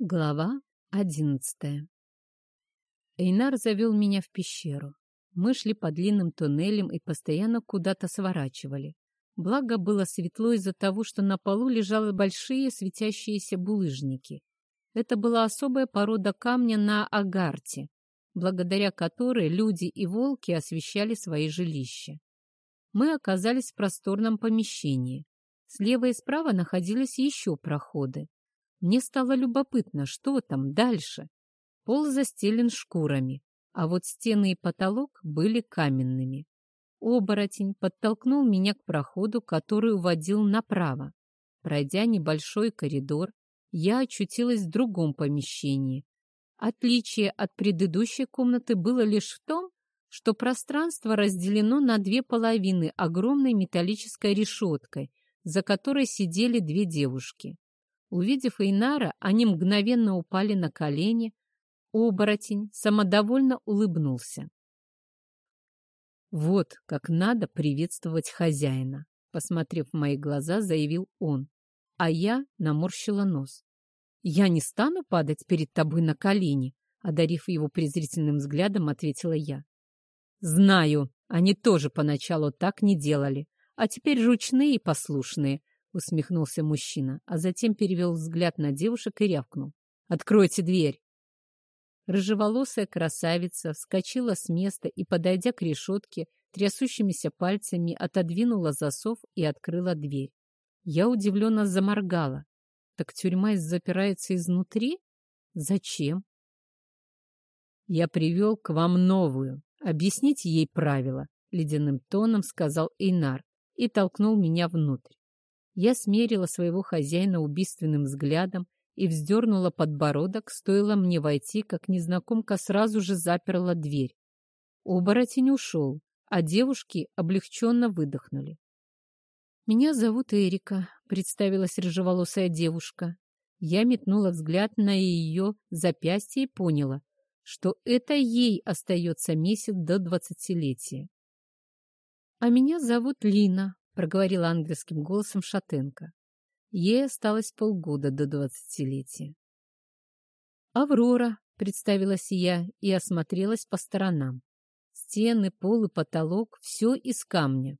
Глава одиннадцатая Эйнар завел меня в пещеру. Мы шли по длинным туннелям и постоянно куда-то сворачивали. Благо было светло из-за того, что на полу лежали большие светящиеся булыжники. Это была особая порода камня на Агарте, благодаря которой люди и волки освещали свои жилища. Мы оказались в просторном помещении. Слева и справа находились еще проходы. Мне стало любопытно, что там дальше. Пол застелен шкурами, а вот стены и потолок были каменными. Оборотень подтолкнул меня к проходу, который уводил направо. Пройдя небольшой коридор, я очутилась в другом помещении. Отличие от предыдущей комнаты было лишь в том, что пространство разделено на две половины огромной металлической решеткой, за которой сидели две девушки. Увидев Эйнара, они мгновенно упали на колени. Оборотень самодовольно улыбнулся. «Вот как надо приветствовать хозяина», — посмотрев в мои глаза, заявил он, а я наморщила нос. «Я не стану падать перед тобой на колени», — одарив его презрительным взглядом, ответила я. «Знаю, они тоже поначалу так не делали, а теперь ручные и послушные», — усмехнулся мужчина, а затем перевел взгляд на девушек и рявкнул. «Откройте дверь!» Рыжеволосая красавица вскочила с места и, подойдя к решетке, трясущимися пальцами отодвинула засов и открыла дверь. Я удивленно заморгала. Так тюрьма запирается изнутри? Зачем? Я привел к вам новую. Объясните ей правила, ледяным тоном сказал Эйнар и толкнул меня внутрь. Я смерила своего хозяина убийственным взглядом и вздернула подбородок, стоило мне войти, как незнакомка сразу же заперла дверь. Оборотень ушел, а девушки облегченно выдохнули. «Меня зовут Эрика», — представилась рыжеволосая девушка. Я метнула взгляд на ее запястье и поняла, что это ей остается месяц до двадцатилетия. «А меня зовут Лина», проговорила ангельским голосом Шатенко. Ей осталось полгода до двадцатилетия. «Аврора», — представилась я и осмотрелась по сторонам. Стены, пол и потолок — все из камня.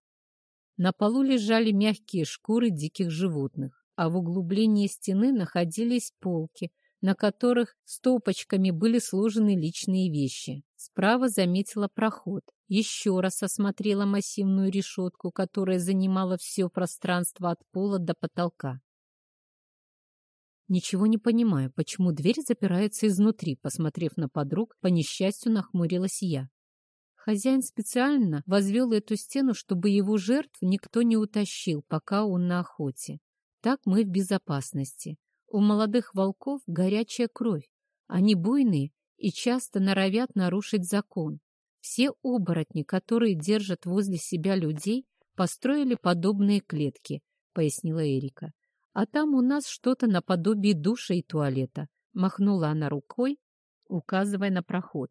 На полу лежали мягкие шкуры диких животных, а в углублении стены находились полки, на которых стопочками были сложены личные вещи. Справа заметила проход еще раз осмотрела массивную решетку, которая занимала все пространство от пола до потолка. «Ничего не понимаю, почему дверь запирается изнутри», посмотрев на подруг, по несчастью нахмурилась я. Хозяин специально возвел эту стену, чтобы его жертв никто не утащил, пока он на охоте. Так мы в безопасности. У молодых волков горячая кровь. Они буйные и часто норовят нарушить закон. Все оборотни, которые держат возле себя людей, построили подобные клетки, пояснила Эрика. А там у нас что-то наподобие душа и туалета. Махнула она рукой, указывая на проход.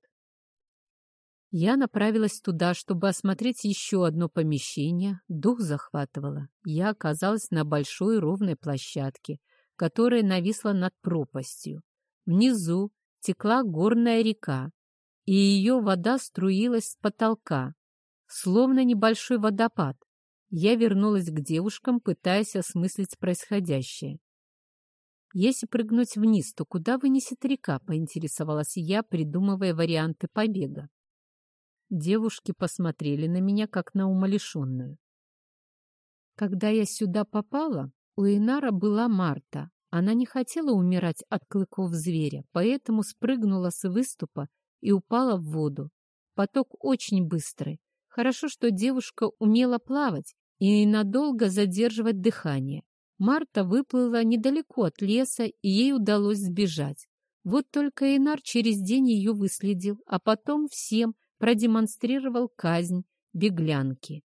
Я направилась туда, чтобы осмотреть еще одно помещение. Дух захватывало. Я оказалась на большой ровной площадке, которая нависла над пропастью. Внизу текла горная река, и ее вода струилась с потолка, словно небольшой водопад. Я вернулась к девушкам, пытаясь осмыслить происходящее. «Если прыгнуть вниз, то куда вынесет река?» — поинтересовалась я, придумывая варианты побега. Девушки посмотрели на меня, как на умалишенную. Когда я сюда попала, у Инара была Марта. Она не хотела умирать от клыков зверя, поэтому спрыгнула с выступа и упала в воду. Поток очень быстрый. Хорошо, что девушка умела плавать и надолго задерживать дыхание. Марта выплыла недалеко от леса, и ей удалось сбежать. Вот только Инар через день ее выследил, а потом всем продемонстрировал казнь беглянки.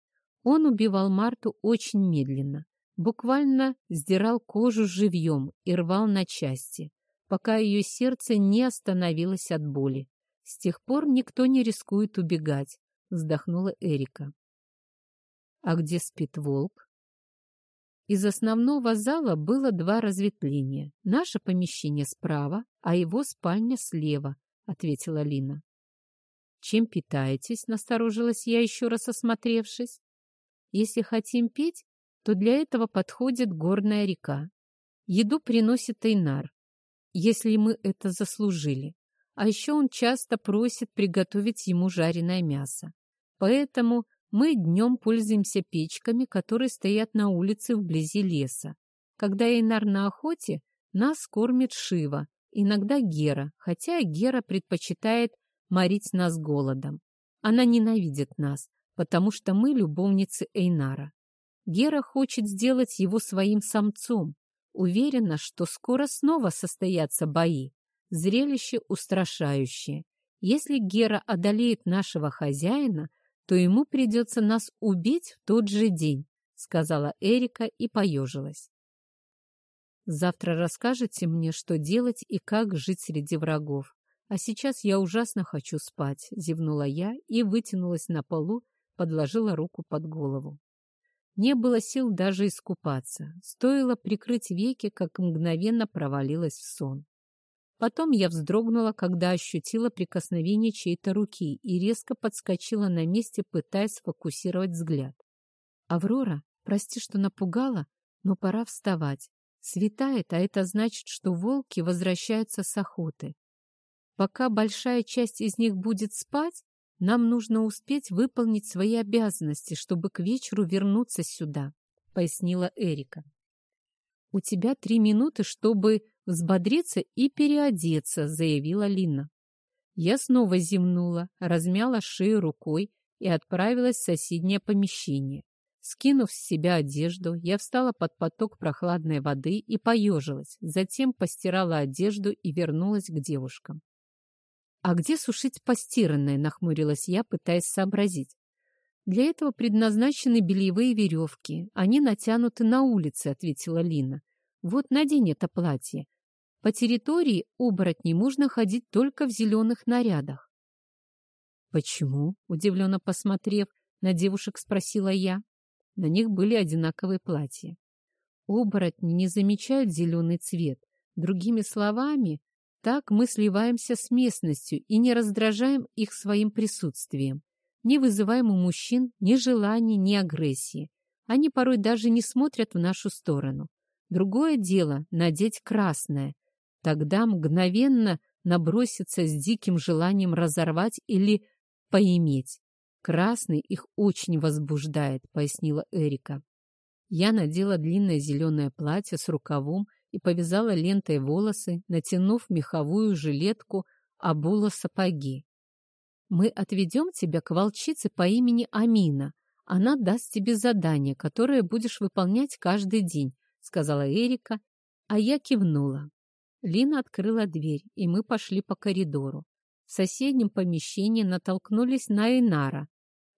Он убивал Марту очень медленно, буквально сдирал кожу живьем и рвал на части, пока ее сердце не остановилось от боли. С тех пор никто не рискует убегать, вздохнула Эрика. А где спит волк? Из основного зала было два разветвления. Наше помещение справа, а его спальня слева, ответила Лина. Чем питаетесь? Насторожилась я, еще раз осмотревшись. Если хотим пить, то для этого подходит горная река. Еду приносит Эйнар, если мы это заслужили. А еще он часто просит приготовить ему жареное мясо. Поэтому мы днем пользуемся печками, которые стоят на улице вблизи леса. Когда Эйнар на охоте, нас кормит Шива, иногда Гера, хотя Гера предпочитает морить нас голодом. Она ненавидит нас, потому что мы любовницы Эйнара. Гера хочет сделать его своим самцом. Уверена, что скоро снова состоятся бои. Зрелище устрашающее. Если Гера одолеет нашего хозяина, то ему придется нас убить в тот же день, сказала Эрика и поежилась. Завтра расскажете мне, что делать и как жить среди врагов. А сейчас я ужасно хочу спать, зевнула я и вытянулась на полу, подложила руку под голову. Не было сил даже искупаться. Стоило прикрыть веки, как мгновенно провалилась в сон. Потом я вздрогнула, когда ощутила прикосновение чьей-то руки и резко подскочила на месте, пытаясь сфокусировать взгляд. «Аврора, прости, что напугала, но пора вставать. Светает, а это значит, что волки возвращаются с охоты. Пока большая часть из них будет спать, нам нужно успеть выполнить свои обязанности, чтобы к вечеру вернуться сюда», — пояснила Эрика. «У тебя три минуты, чтобы взбодриться и переодеться», — заявила Лина. Я снова зевнула, размяла шею рукой и отправилась в соседнее помещение. Скинув с себя одежду, я встала под поток прохладной воды и поежилась, затем постирала одежду и вернулась к девушкам. «А где сушить постиранное?» — нахмурилась я, пытаясь сообразить. «Для этого предназначены бельевые веревки. Они натянуты на улице», — ответила Лина. «Вот надень это платье. По территории оборотней можно ходить только в зеленых нарядах. «Почему?» — удивленно посмотрев на девушек, спросила я. На них были одинаковые платья. Оборотни не замечают зеленый цвет. Другими словами, так мы сливаемся с местностью и не раздражаем их своим присутствием. Не вызываем у мужчин ни желания, ни агрессии. Они порой даже не смотрят в нашу сторону. Другое дело — надеть красное, Тогда мгновенно набросится с диким желанием разорвать или поиметь. Красный их очень возбуждает, пояснила Эрика. Я надела длинное зеленое платье с рукавом и повязала лентой волосы, натянув меховую жилетку, обула сапоги. «Мы отведем тебя к волчице по имени Амина. Она даст тебе задание, которое будешь выполнять каждый день», — сказала Эрика, а я кивнула. Лина открыла дверь, и мы пошли по коридору. В соседнем помещении натолкнулись на Инара.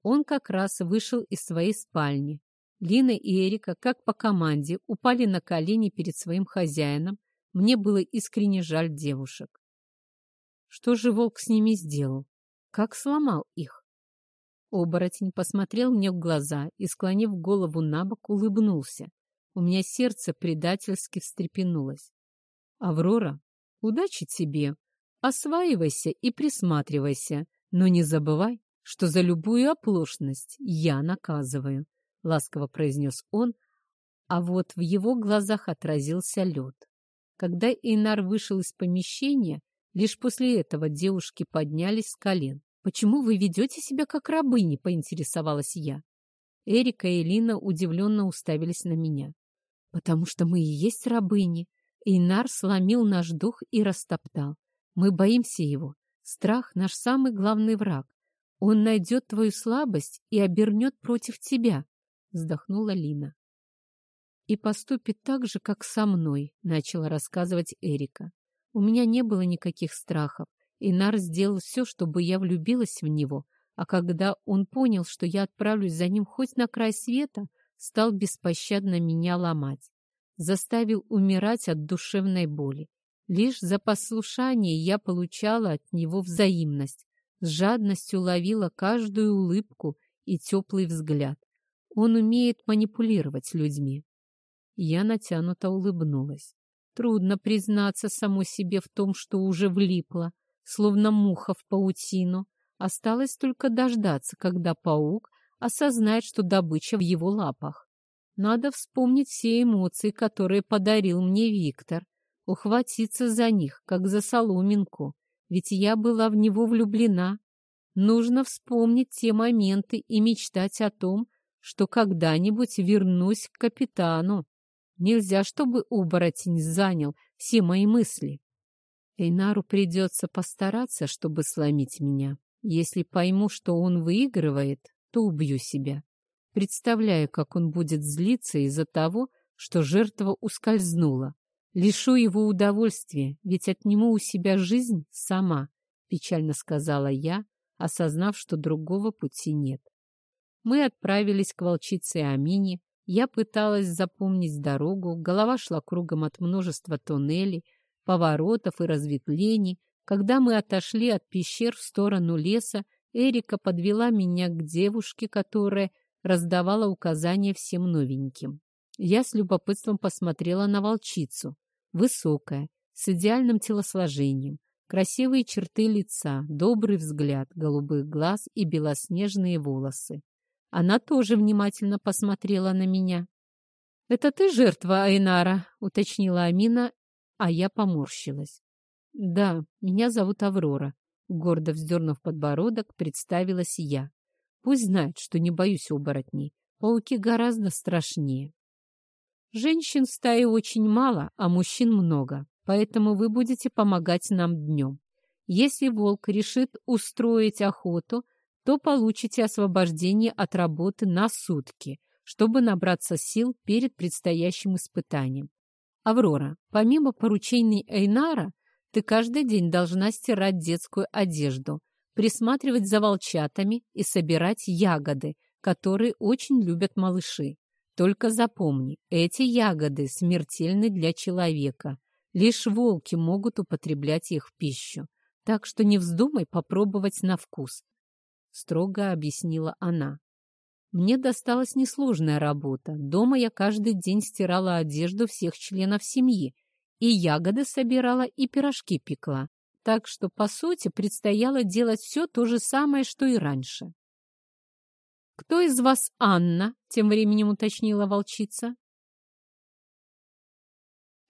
Он как раз вышел из своей спальни. Лина и Эрика, как по команде, упали на колени перед своим хозяином. Мне было искренне жаль девушек. Что же волк с ними сделал? Как сломал их? Оборотень посмотрел мне в глаза и, склонив голову на бок, улыбнулся. У меня сердце предательски встрепенулось. Аврора, удачи тебе. Осваивайся и присматривайся, но не забывай, что за любую оплошность я наказываю, — ласково произнес он, а вот в его глазах отразился лед. Когда Инар вышел из помещения, лишь после этого девушки поднялись с колен. «Почему вы ведете себя как рабыни?» — поинтересовалась я. Эрика и Лина удивленно уставились на меня. «Потому что мы и есть рабыни», Инар сломил наш дух и растоптал. Мы боимся его. Страх — наш самый главный враг. Он найдет твою слабость и обернет против тебя, — вздохнула Лина. И поступит так же, как со мной, — начала рассказывать Эрика. У меня не было никаких страхов. Инар сделал все, чтобы я влюбилась в него, а когда он понял, что я отправлюсь за ним хоть на край света, стал беспощадно меня ломать заставил умирать от душевной боли. Лишь за послушание я получала от него взаимность, с жадностью ловила каждую улыбку и теплый взгляд. Он умеет манипулировать людьми. Я натянуто улыбнулась. Трудно признаться самой себе в том, что уже влипла, словно муха в паутину. Осталось только дождаться, когда паук осознает, что добыча в его лапах. Надо вспомнить все эмоции, которые подарил мне Виктор, ухватиться за них, как за соломинку, ведь я была в него влюблена. Нужно вспомнить те моменты и мечтать о том, что когда-нибудь вернусь к капитану. Нельзя, чтобы оборотень занял все мои мысли. Эйнару придется постараться, чтобы сломить меня. Если пойму, что он выигрывает, то убью себя. Представляю, как он будет злиться из-за того, что жертва ускользнула. Лишу его удовольствия, ведь отниму у себя жизнь сама, печально сказала я, осознав, что другого пути нет. Мы отправились к волчице Амине. Я пыталась запомнить дорогу, голова шла кругом от множества туннелей, поворотов и разветвлений. Когда мы отошли от пещер в сторону леса, Эрика подвела меня к девушке, которая раздавала указания всем новеньким. Я с любопытством посмотрела на волчицу. Высокая, с идеальным телосложением, красивые черты лица, добрый взгляд, голубых глаз и белоснежные волосы. Она тоже внимательно посмотрела на меня. «Это ты жертва Айнара?» — уточнила Амина, а я поморщилась. «Да, меня зовут Аврора», — гордо вздернув подбородок, представилась я. «Пусть знает, что не боюсь оборотней. Пауки гораздо страшнее». «Женщин в стае очень мало, а мужчин много, поэтому вы будете помогать нам днем. Если волк решит устроить охоту, то получите освобождение от работы на сутки, чтобы набраться сил перед предстоящим испытанием. Аврора, помимо поручений Эйнара, ты каждый день должна стирать детскую одежду, присматривать за волчатами и собирать ягоды, которые очень любят малыши. Только запомни, эти ягоды смертельны для человека. Лишь волки могут употреблять их в пищу. Так что не вздумай попробовать на вкус строго объяснила она. Мне досталась несложная работа. Дома я каждый день стирала одежду всех членов семьи, и ягоды собирала, и пирожки пекла. Так что, по сути, предстояло делать все то же самое, что и раньше. «Кто из вас Анна?» — тем временем уточнила волчица.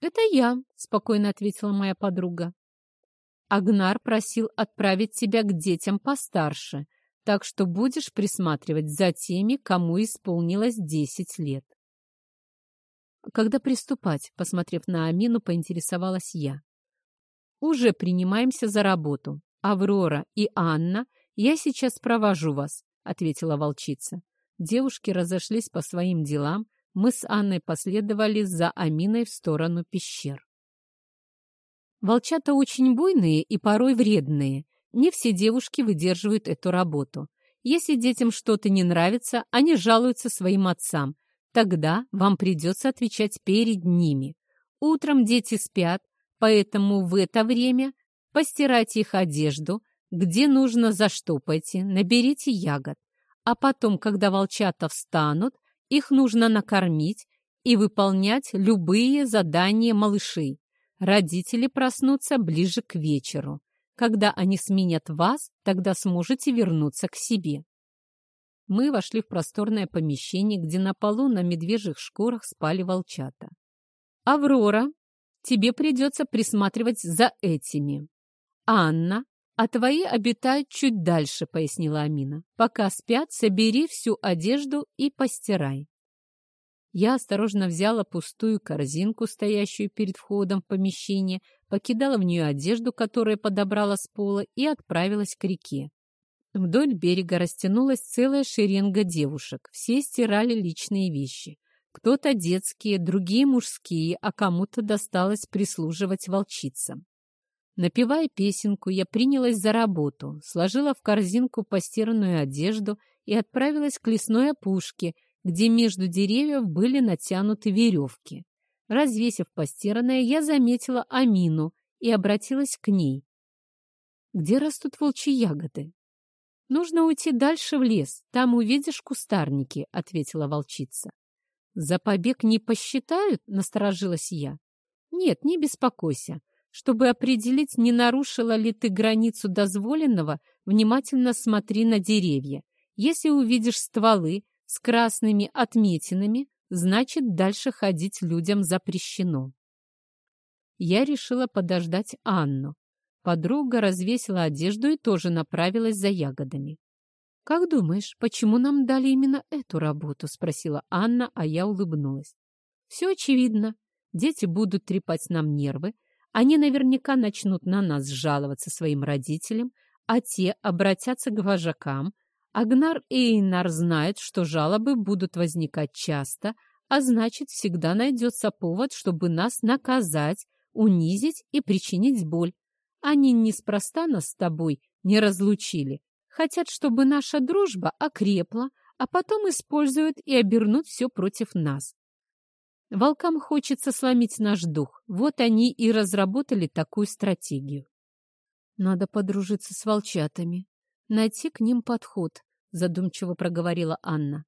«Это я», — спокойно ответила моя подруга. «Агнар просил отправить тебя к детям постарше, так что будешь присматривать за теми, кому исполнилось десять лет. Когда приступать, посмотрев на Амину, поинтересовалась я. Уже принимаемся за работу. Аврора и Анна, я сейчас провожу вас, ответила волчица. Девушки разошлись по своим делам, мы с Анной последовали за Аминой в сторону пещер. Волчата очень буйные и порой вредные, не все девушки выдерживают эту работу. Если детям что-то не нравится, они жалуются своим отцам. Тогда вам придется отвечать перед ними. Утром дети спят, поэтому в это время постирайте их одежду, где нужно заштопайте, наберите ягод. А потом, когда волчата встанут, их нужно накормить и выполнять любые задания малышей. Родители проснутся ближе к вечеру. Когда они сменят вас, тогда сможете вернуться к себе. Мы вошли в просторное помещение, где на полу на медвежьих шкурах спали волчата. «Аврора, тебе придется присматривать за этими. Анна, а твои обитают чуть дальше», — пояснила Амина. «Пока спят, собери всю одежду и постирай». Я осторожно взяла пустую корзинку, стоящую перед входом в помещение, покидала в нее одежду, которую подобрала с пола, и отправилась к реке. Вдоль берега растянулась целая шеренга девушек. Все стирали личные вещи. Кто-то детские, другие мужские, а кому-то досталось прислуживать волчицам. Напевая песенку, я принялась за работу, сложила в корзинку постиранную одежду и отправилась к лесной опушке, где между деревьев были натянуты веревки. Развесив постиранное, я заметила Амину и обратилась к ней. «Где растут волчьи ягоды?» «Нужно уйти дальше в лес, там увидишь кустарники», — ответила волчица. За побег не посчитают?» — насторожилась я. «Нет, не беспокойся. Чтобы определить, не нарушила ли ты границу дозволенного, внимательно смотри на деревья. Если увидишь стволы с красными отметинами, значит, дальше ходить людям запрещено». Я решила подождать Анну. Подруга развесила одежду и тоже направилась за ягодами. «Как думаешь, почему нам дали именно эту работу?» — спросила Анна, а я улыбнулась. «Все очевидно. Дети будут трепать нам нервы. Они наверняка начнут на нас жаловаться своим родителям, а те обратятся к вожакам. Агнар Эйнар знают, что жалобы будут возникать часто, а значит, всегда найдется повод, чтобы нас наказать, унизить и причинить боль. Они неспроста нас с тобой не разлучили, Хотят, чтобы наша дружба окрепла, а потом используют и обернут все против нас. Волкам хочется сломить наш дух. Вот они и разработали такую стратегию. Надо подружиться с волчатами, найти к ним подход, задумчиво проговорила Анна.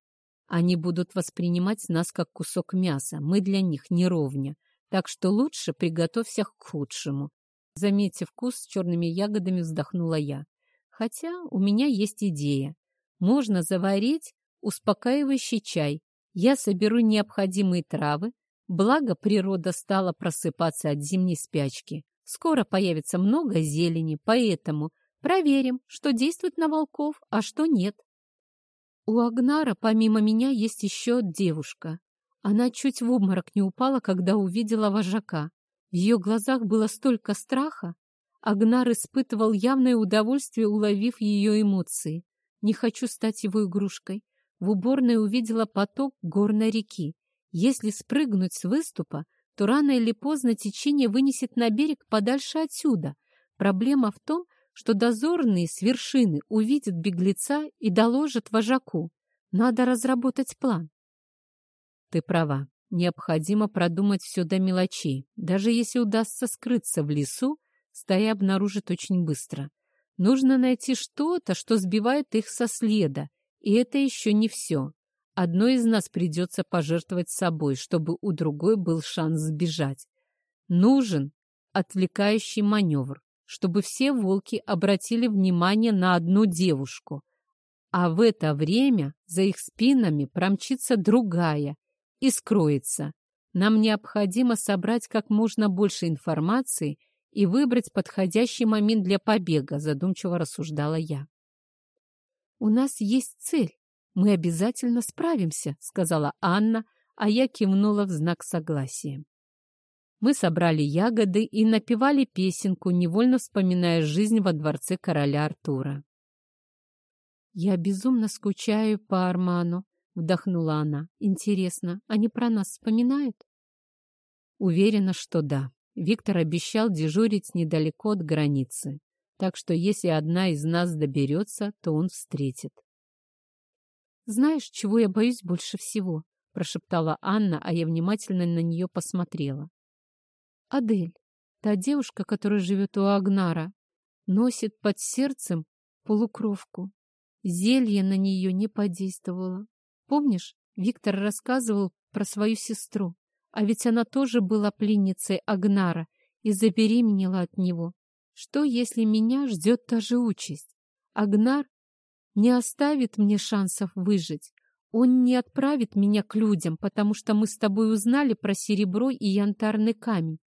Они будут воспринимать нас как кусок мяса, мы для них не ровня, так что лучше приготовься к худшему. Заметив вкус с черными ягодами, вздохнула я. Хотя у меня есть идея. Можно заварить успокаивающий чай. Я соберу необходимые травы, благо природа стала просыпаться от зимней спячки. Скоро появится много зелени, поэтому проверим, что действует на волков, а что нет. У Агнара помимо меня есть еще девушка. Она чуть в обморок не упала, когда увидела вожака. В ее глазах было столько страха, Агнар испытывал явное удовольствие, уловив ее эмоции. «Не хочу стать его игрушкой». В уборной увидела поток горной реки. Если спрыгнуть с выступа, то рано или поздно течение вынесет на берег подальше отсюда. Проблема в том, что дозорные с вершины увидят беглеца и доложат вожаку. Надо разработать план. Ты права. Необходимо продумать все до мелочей. Даже если удастся скрыться в лесу, стая обнаружит очень быстро. Нужно найти что-то, что сбивает их со следа. И это еще не все. Одной из нас придется пожертвовать собой, чтобы у другой был шанс сбежать. Нужен отвлекающий маневр, чтобы все волки обратили внимание на одну девушку. А в это время за их спинами промчится другая и скроется. Нам необходимо собрать как можно больше информации и выбрать подходящий момент для побега, задумчиво рассуждала я. «У нас есть цель. Мы обязательно справимся», — сказала Анна, а я кивнула в знак согласия. Мы собрали ягоды и напевали песенку, невольно вспоминая жизнь во дворце короля Артура. «Я безумно скучаю по Арману», — вдохнула она. «Интересно, они про нас вспоминают?» «Уверена, что да. Виктор обещал дежурить недалеко от границы, так что если одна из нас доберется, то он встретит. «Знаешь, чего я боюсь больше всего?» — прошептала Анна, а я внимательно на нее посмотрела. «Адель, та девушка, которая живет у Агнара, носит под сердцем полукровку. Зелье на нее не подействовало. Помнишь, Виктор рассказывал про свою сестру? А ведь она тоже была пленницей Агнара и забеременела от него. Что, если меня ждет та же участь? Агнар не оставит мне шансов выжить. Он не отправит меня к людям, потому что мы с тобой узнали про серебро и янтарный камень.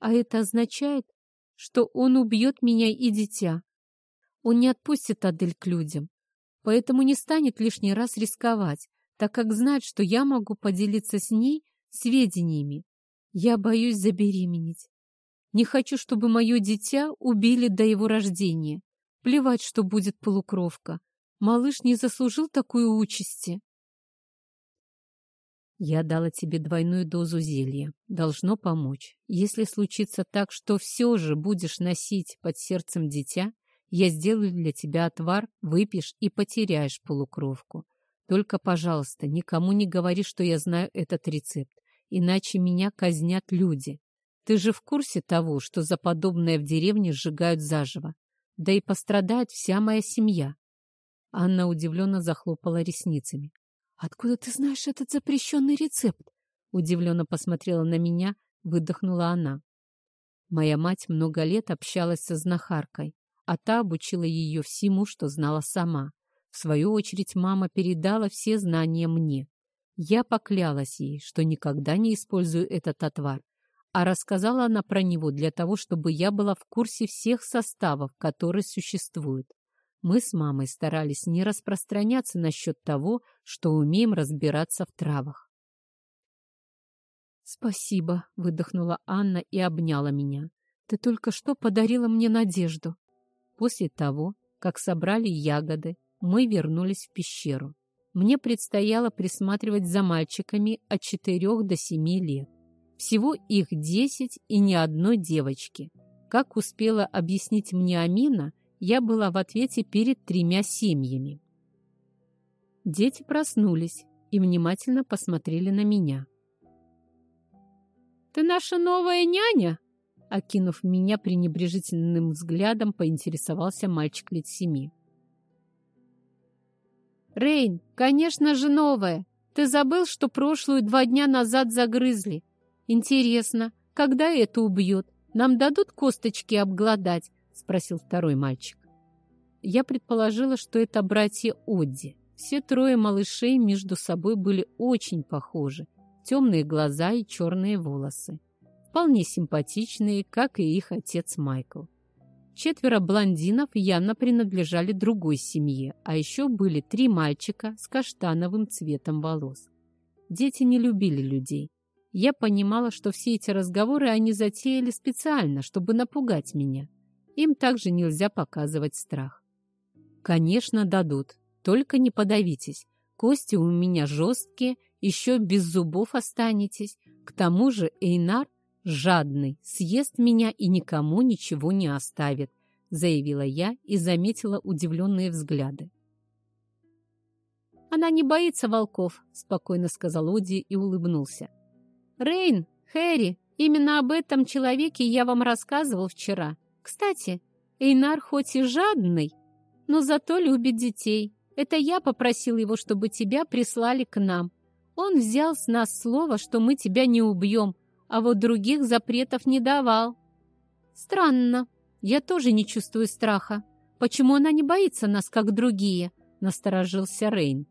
А это означает, что он убьет меня и дитя. Он не отпустит Адель к людям, поэтому не станет лишний раз рисковать, так как знает, что я могу поделиться с ней сведениями. Я боюсь забеременеть. Не хочу, чтобы мое дитя убили до его рождения. Плевать, что будет полукровка. Малыш не заслужил такой участи. Я дала тебе двойную дозу зелья. Должно помочь. Если случится так, что все же будешь носить под сердцем дитя, я сделаю для тебя отвар, выпьешь и потеряешь полукровку. Только, пожалуйста, никому не говори, что я знаю этот рецепт иначе меня казнят люди. Ты же в курсе того, что за подобное в деревне сжигают заживо? Да и пострадает вся моя семья. Анна удивленно захлопала ресницами. «Откуда ты знаешь этот запрещенный рецепт?» Удивленно посмотрела на меня, выдохнула она. Моя мать много лет общалась со знахаркой, а та обучила ее всему, что знала сама. В свою очередь мама передала все знания мне. Я поклялась ей, что никогда не использую этот отвар, а рассказала она про него для того, чтобы я была в курсе всех составов, которые существуют. Мы с мамой старались не распространяться насчет того, что умеем разбираться в травах. «Спасибо», — выдохнула Анна и обняла меня. «Ты только что подарила мне надежду». После того, как собрали ягоды, мы вернулись в пещеру. Мне предстояло присматривать за мальчиками от четырех до семи лет. Всего их десять и ни одной девочки. Как успела объяснить мне Амина, я была в ответе перед тремя семьями. Дети проснулись и внимательно посмотрели на меня. «Ты наша новая няня?» Окинув меня пренебрежительным взглядом, поинтересовался мальчик лет семи. «Рейн, конечно же новая. Ты забыл, что прошлую два дня назад загрызли. Интересно, когда это убьет? Нам дадут косточки обглодать?» — спросил второй мальчик. Я предположила, что это братья Одди. Все трое малышей между собой были очень похожи. Темные глаза и черные волосы. Вполне симпатичные, как и их отец Майкл. Четверо блондинов явно принадлежали другой семье, а еще были три мальчика с каштановым цветом волос. Дети не любили людей. Я понимала, что все эти разговоры они затеяли специально, чтобы напугать меня. Им также нельзя показывать страх. Конечно, дадут, только не подавитесь. Кости у меня жесткие, еще без зубов останетесь. К тому же Эйнар жадный, съест меня и никому ничего не оставит, заявила я и заметила удивленные взгляды. «Она не боится волков», — спокойно сказал Оди и улыбнулся. «Рейн, Хэри, именно об этом человеке я вам рассказывал вчера. Кстати, Эйнар хоть и жадный, но зато любит детей. Это я попросил его, чтобы тебя прислали к нам. Он взял с нас слово, что мы тебя не убьем, а вот других запретов не давал. Странно. Я тоже не чувствую страха. Почему она не боится нас, как другие? Насторожился Рейн.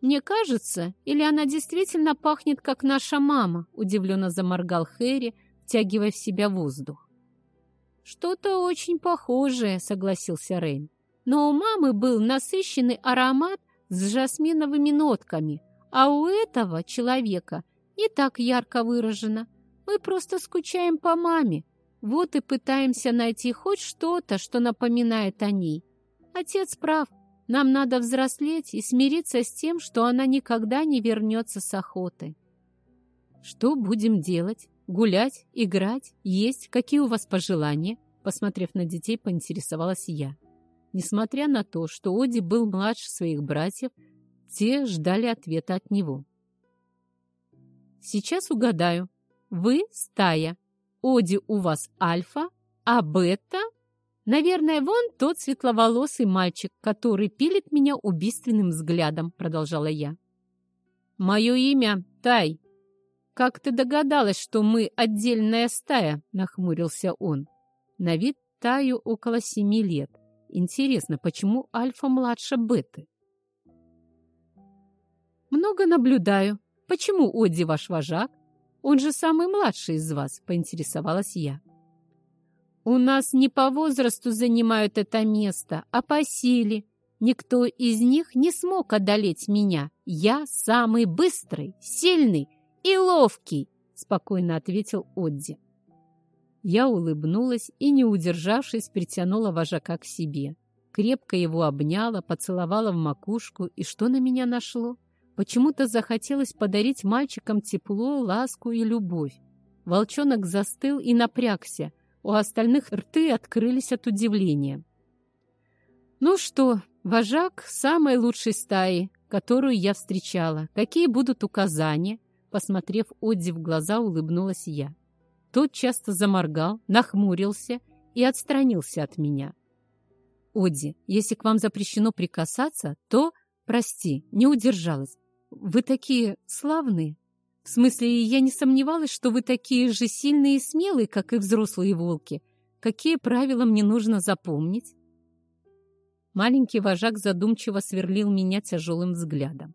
Мне кажется, или она действительно пахнет, как наша мама? Удивленно заморгал Хэри, втягивая в себя воздух. Что-то очень похожее, согласился Рейн. Но у мамы был насыщенный аромат с жасминовыми нотками, а у этого человека не так ярко выражено. Мы просто скучаем по маме, вот и пытаемся найти хоть что-то, что напоминает о ней. Отец прав, нам надо взрослеть и смириться с тем, что она никогда не вернется с охоты. Что будем делать? Гулять, играть, есть? Какие у вас пожелания? Посмотрев на детей, поинтересовалась я. Несмотря на то, что Оди был младше своих братьев, те ждали ответа от него. «Сейчас угадаю. Вы стая. Оди у вас альфа, а бета? Наверное, вон тот светловолосый мальчик, который пилит меня убийственным взглядом», продолжала я. «Мое имя Тай. Как ты догадалась, что мы отдельная стая?» нахмурился он. На вид Таю около семи лет. Интересно, почему альфа младше беты? Много наблюдаю. Почему Одди ваш вожак? Он же самый младший из вас, поинтересовалась я. У нас не по возрасту занимают это место, а по силе. Никто из них не смог одолеть меня. Я самый быстрый, сильный и ловкий, спокойно ответил Одди. Я улыбнулась и, не удержавшись, притянула вожака к себе. Крепко его обняла, поцеловала в макушку, и что на меня нашло? Почему-то захотелось подарить мальчикам тепло, ласку и любовь. Волчонок застыл и напрягся. У остальных рты открылись от удивления. «Ну что, вожак самой лучшей стаи, которую я встречала. Какие будут указания?» Посмотрев Одди в глаза, улыбнулась я. Тот часто заморгал, нахмурился и отстранился от меня. «Одди, если к вам запрещено прикасаться, то, прости, не удержалась. Вы такие славные!» В смысле, я не сомневалась, что вы такие же сильные и смелые, как и взрослые волки. Какие правила мне нужно запомнить?» Маленький вожак задумчиво сверлил меня тяжелым взглядом.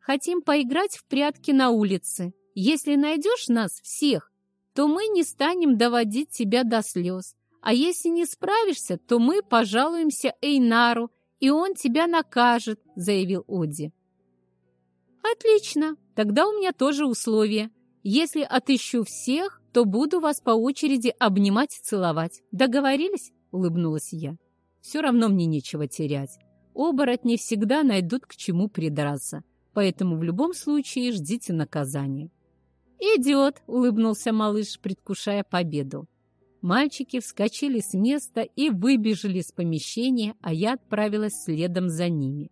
«Хотим поиграть в прятки на улице. Если найдешь нас всех, то мы не станем доводить тебя до слез. А если не справишься, то мы пожалуемся Эйнару, и он тебя накажет», — заявил Оди. «Отлично, тогда у меня тоже условие. Если отыщу всех, то буду вас по очереди обнимать и целовать. Договорились?» — улыбнулась я. «Все равно мне нечего терять. Оборотни всегда найдут к чему придраться, поэтому в любом случае ждите наказания». «Идет!» — улыбнулся малыш, предвкушая победу. Мальчики вскочили с места и выбежали из помещения, а я отправилась следом за ними.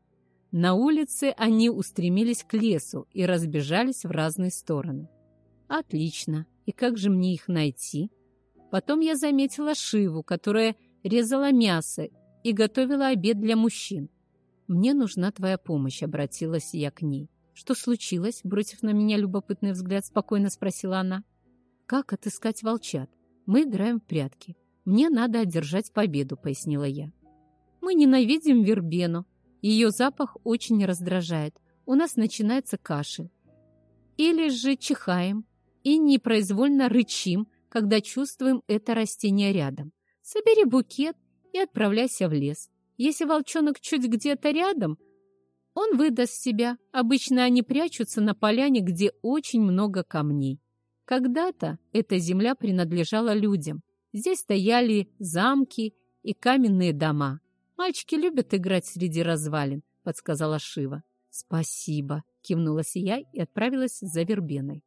На улице они устремились к лесу и разбежались в разные стороны. Отлично. И как же мне их найти? Потом я заметила Шиву, которая резала мясо и готовила обед для мужчин. «Мне нужна твоя помощь», — обратилась я к ней. «Что случилось?» — бросив на меня любопытный взгляд, спокойно спросила она. «Как отыскать волчат? Мы играем в прятки. Мне надо одержать победу», — пояснила я. «Мы ненавидим вербену. Ее запах очень раздражает. У нас начинается кашель. Или же чихаем и непроизвольно рычим, когда чувствуем это растение рядом. Собери букет и отправляйся в лес. Если волчонок чуть где-то рядом, он выдаст себя. Обычно они прячутся на поляне, где очень много камней. Когда-то эта земля принадлежала людям. Здесь стояли замки и каменные дома. Мальчики любят играть среди развалин, подсказала Шива. Спасибо, кивнула я и отправилась за вербеной.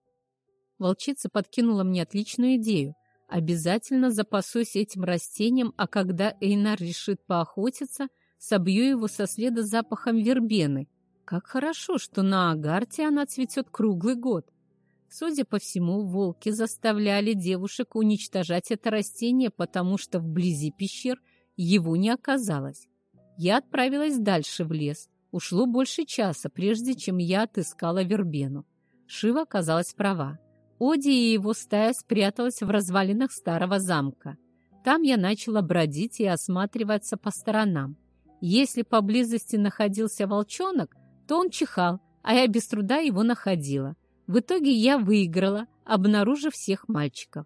Волчица подкинула мне отличную идею. Обязательно запасусь этим растением, а когда Эйнар решит поохотиться – собью его со следа запахом вербены. Как хорошо, что на Агарте она цветет круглый год. Судя по всему, волки заставляли девушек уничтожать это растение, потому что вблизи пещер его не оказалось. Я отправилась дальше в лес. Ушло больше часа, прежде чем я отыскала вербену. Шива оказалась права. Оди и его стая спряталась в развалинах старого замка. Там я начала бродить и осматриваться по сторонам. Если поблизости находился волчонок, то он чихал, а я без труда его находила. В итоге я выиграла, обнаружив всех мальчиков.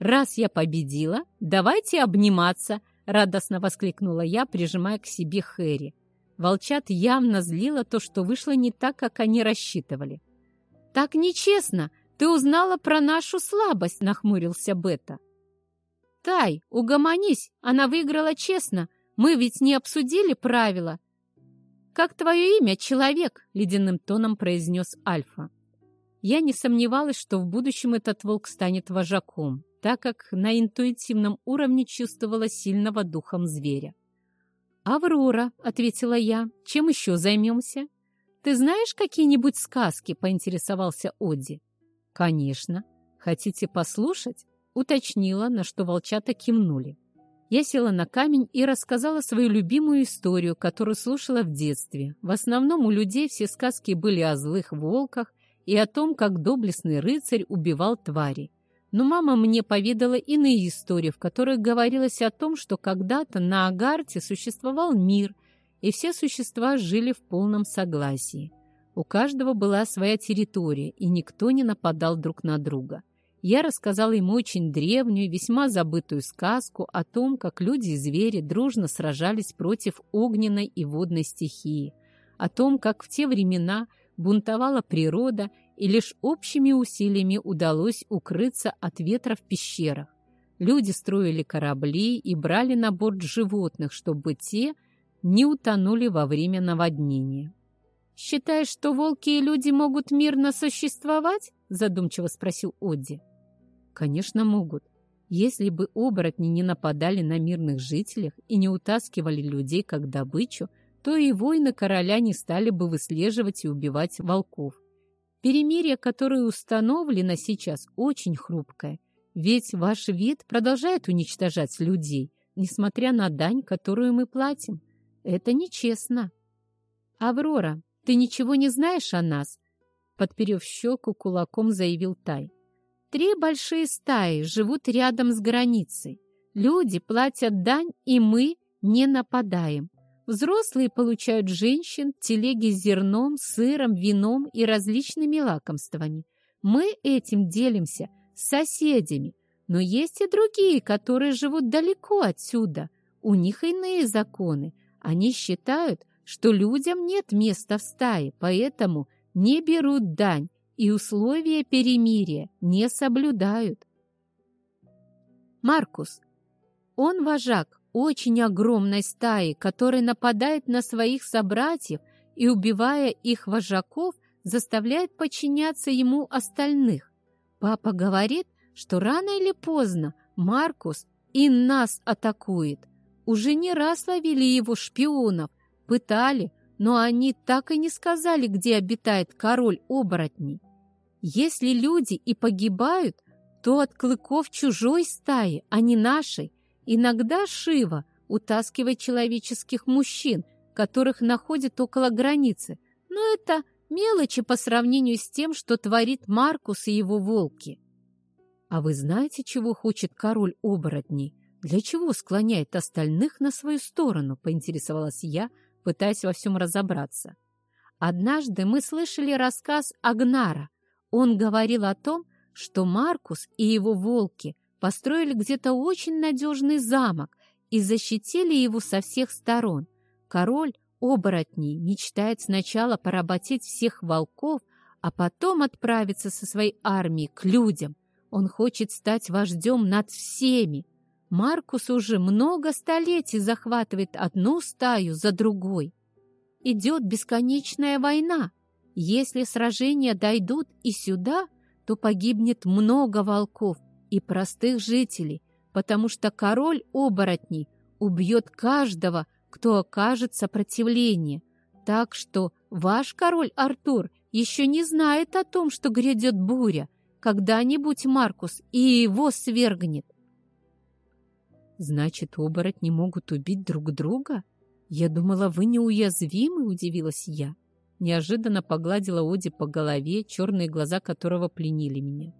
«Раз я победила, давайте обниматься!» — радостно воскликнула я, прижимая к себе Хэри. Волчат явно злило то, что вышло не так, как они рассчитывали. «Так нечестно! Ты узнала про нашу слабость!» — нахмурился Бета. «Тай, угомонись! Она выиграла честно!» Мы ведь не обсудили правила. «Как твое имя, человек?» — ледяным тоном произнес Альфа. Я не сомневалась, что в будущем этот волк станет вожаком, так как на интуитивном уровне чувствовала сильного духом зверя. «Аврора», — ответила я, — «чем еще займемся?» «Ты знаешь какие-нибудь сказки?» — поинтересовался Одди. «Конечно. Хотите послушать?» — уточнила, на что волчата кивнули. Я села на камень и рассказала свою любимую историю, которую слушала в детстве. В основном у людей все сказки были о злых волках и о том, как доблестный рыцарь убивал твари. Но мама мне поведала иные истории, в которых говорилось о том, что когда-то на Агарте существовал мир, и все существа жили в полном согласии. У каждого была своя территория, и никто не нападал друг на друга. Я рассказала ему очень древнюю, весьма забытую сказку о том, как люди и звери дружно сражались против огненной и водной стихии, о том, как в те времена бунтовала природа, и лишь общими усилиями удалось укрыться от ветра в пещерах. Люди строили корабли и брали на борт животных, чтобы те не утонули во время наводнения. «Считаешь, что волки и люди могут мирно существовать?» задумчиво спросил Одди. Конечно, могут. Если бы оборотни не нападали на мирных жителях и не утаскивали людей как добычу, то и воины короля не стали бы выслеживать и убивать волков. Перемирие, которое установлено сейчас, очень хрупкое. Ведь ваш вид продолжает уничтожать людей, несмотря на дань, которую мы платим. Это нечестно. Аврора, ты ничего не знаешь о нас? подперев щеку кулаком, заявил Тай. Три большие стаи живут рядом с границей. Люди платят дань, и мы не нападаем. Взрослые получают женщин, телеги с зерном, сыром, вином и различными лакомствами. Мы этим делимся с соседями, но есть и другие, которые живут далеко отсюда. У них иные законы. Они считают, что людям нет места в стае, поэтому не берут дань и условия перемирия не соблюдают. Маркус. Он вожак очень огромной стаи, который нападает на своих собратьев и, убивая их вожаков, заставляет подчиняться ему остальных. Папа говорит, что рано или поздно Маркус и нас атакует. Уже не раз ловили его шпионов, пытали, но они так и не сказали, где обитает король оборотней. Если люди и погибают, то от клыков чужой стаи, а не нашей. Иногда Шива утаскивает человеческих мужчин, которых находит около границы, но это мелочи по сравнению с тем, что творит Маркус и его волки. А вы знаете, чего хочет король оборотней? Для чего склоняет остальных на свою сторону, поинтересовалась я, пытаясь во всем разобраться. Однажды мы слышали рассказ Агнара. Он говорил о том, что Маркус и его волки построили где-то очень надежный замок и защитили его со всех сторон. Король оборотней мечтает сначала поработить всех волков, а потом отправиться со своей армией к людям. Он хочет стать вождем над всеми. Маркус уже много столетий захватывает одну стаю за другой. Идет бесконечная война. Если сражения дойдут и сюда, то погибнет много волков и простых жителей, потому что король оборотней убьет каждого, кто окажет сопротивление. Так что ваш король Артур еще не знает о том, что грядет буря. Когда-нибудь Маркус и его свергнет. Значит, оборотни могут убить друг друга? Я думала, вы неуязвимы, удивилась я. Неожиданно погладила Оди по голове, черные глаза которого пленили меня.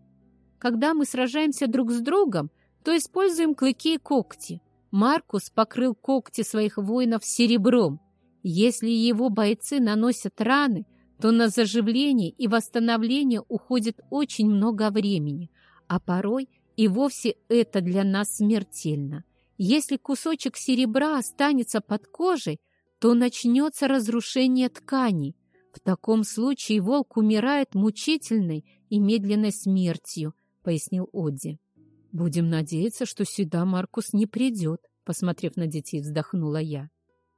Когда мы сражаемся друг с другом, то используем клыки и когти. Маркус покрыл когти своих воинов серебром. Если его бойцы наносят раны, то на заживление и восстановление уходит очень много времени, а порой и вовсе это для нас смертельно. Если кусочек серебра останется под кожей, то начнется разрушение тканей. В таком случае волк умирает мучительной и медленной смертью, пояснил Одди. Будем надеяться, что сюда Маркус не придет, посмотрев на детей, вздохнула я.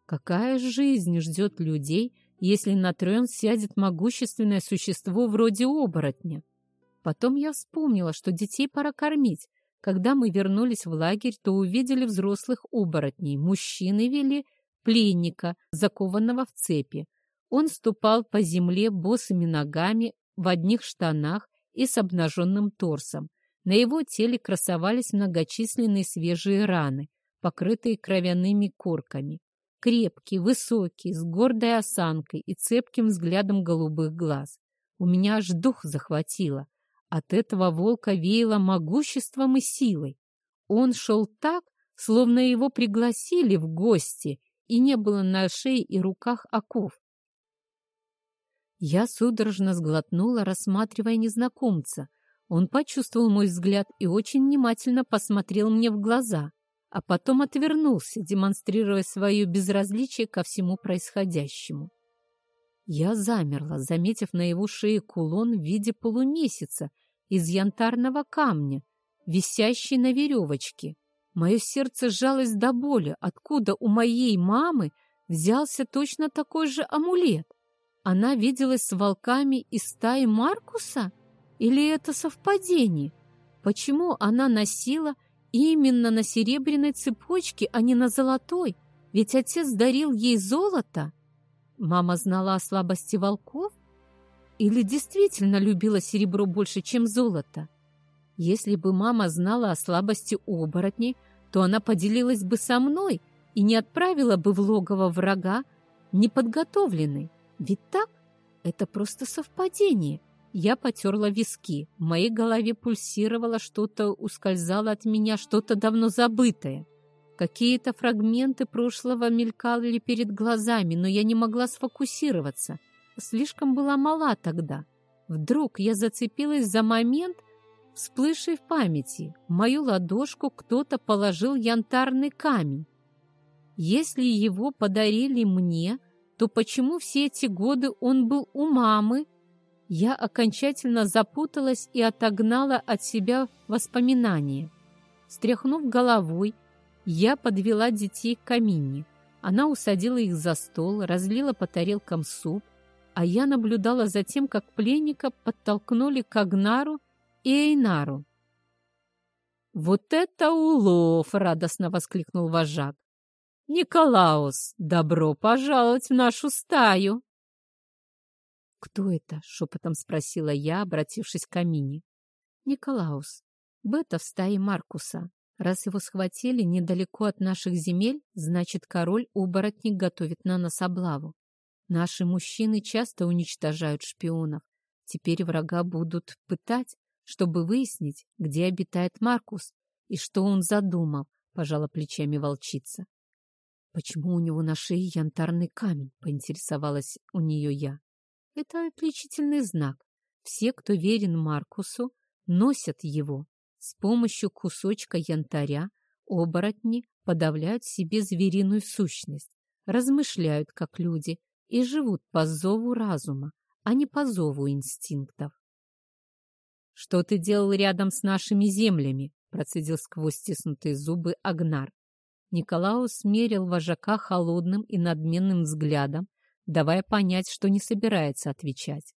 Какая жизнь ждет людей, если на трон сядет могущественное существо вроде оборотня? Потом я вспомнила, что детей пора кормить, когда мы вернулись в лагерь, то увидели взрослых оборотней. Мужчины вели пленника, закованного в цепи. Он ступал по земле босыми ногами, в одних штанах и с обнаженным торсом. На его теле красовались многочисленные свежие раны, покрытые кровяными корками. Крепкий, высокий, с гордой осанкой и цепким взглядом голубых глаз. У меня аж дух захватило. От этого волка веяло могуществом и силой. Он шел так, словно его пригласили в гости, и не было на шее и руках оков. Я судорожно сглотнула, рассматривая незнакомца. Он почувствовал мой взгляд и очень внимательно посмотрел мне в глаза, а потом отвернулся, демонстрируя свое безразличие ко всему происходящему. Я замерла, заметив на его шее кулон в виде полумесяца из янтарного камня, висящий на веревочке. Мое сердце сжалось до боли, откуда у моей мамы взялся точно такой же амулет. Она виделась с волками из стаи Маркуса? Или это совпадение? Почему она носила именно на серебряной цепочке, а не на золотой? Ведь отец дарил ей золото. Мама знала о слабости волков? Или действительно любила серебро больше, чем золото? Если бы мама знала о слабости оборотней, то она поделилась бы со мной и не отправила бы в логово врага неподготовленной. Ведь так? Это просто совпадение. Я потерла виски. В моей голове пульсировало что-то, ускользало от меня, что-то давно забытое. Какие-то фрагменты прошлого мелькали перед глазами, но я не могла сфокусироваться. Слишком была мала тогда. Вдруг я зацепилась за момент, всплывший в памяти. В мою ладошку кто-то положил янтарный камень. Если его подарили мне, то почему все эти годы он был у мамы, я окончательно запуталась и отогнала от себя воспоминания. Стряхнув головой, я подвела детей к камине. Она усадила их за стол, разлила по тарелкам суп, а я наблюдала за тем, как пленника подтолкнули к Агнару и Эйнару. «Вот это улов!» — радостно воскликнул вожак. «Николаус, добро пожаловать в нашу стаю!» «Кто это?» — шепотом спросила я, обратившись к Амине. «Николаус. Бета в стае Маркуса. Раз его схватили недалеко от наших земель, значит, король-оборотник готовит на нас облаву. Наши мужчины часто уничтожают шпионов. Теперь врага будут пытать, чтобы выяснить, где обитает Маркус и что он задумал, пожала плечами волчица. Почему у него на шее янтарный камень, поинтересовалась у нее я. Это отличительный знак. Все, кто верен Маркусу, носят его. С помощью кусочка янтаря оборотни подавляют себе звериную сущность, размышляют как люди и живут по зову разума, а не по зову инстинктов. «Что ты делал рядом с нашими землями?» процедил сквозь стиснутые зубы Агнар. Николаус смерил вожака холодным и надменным взглядом, давая понять, что не собирается отвечать.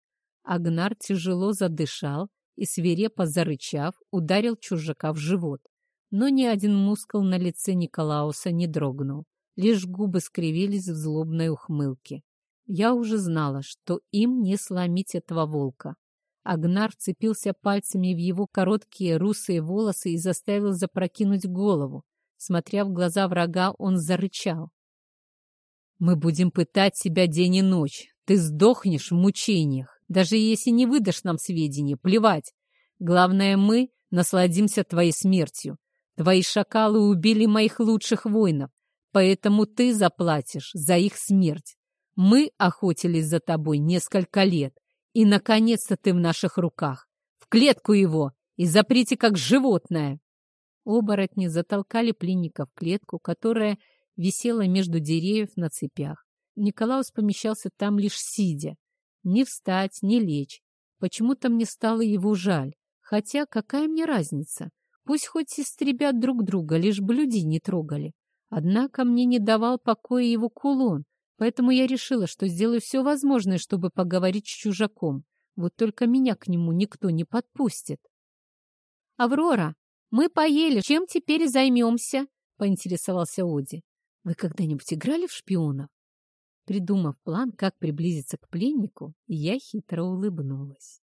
Агнар тяжело задышал и, свирепо зарычав, ударил чужака в живот. Но ни один мускул на лице Николауса не дрогнул, лишь губы скривились в злобной ухмылке. Я уже знала, что им не сломить этого волка. Агнар вцепился пальцами в его короткие русые волосы и заставил запрокинуть голову. Смотря в глаза врага, он зарычал. Мы будем пытать тебя день и ночь. Ты сдохнешь в мучениях. Даже если не выдашь нам сведения, плевать. Главное, мы насладимся твоей смертью. Твои шакалы убили моих лучших воинов, поэтому ты заплатишь за их смерть. Мы охотились за тобой несколько лет, и, наконец-то, ты в наших руках. В клетку его и заприте как животное. Оборотни затолкали пленника в клетку, которая висела между деревьев на цепях. Николаус помещался там лишь сидя. Не встать, не лечь. Почему-то мне стало его жаль. Хотя какая мне разница? Пусть хоть истребят друг друга, лишь бы людей не трогали. Однако мне не давал покоя его кулон, поэтому я решила, что сделаю все возможное, чтобы поговорить с чужаком. Вот только меня к нему никто не подпустит. «Аврора, мы поели, чем теперь займемся?» — поинтересовался Оди. Вы когда-нибудь играли в шпионов? Придумав план, как приблизиться к пленнику, я хитро улыбнулась.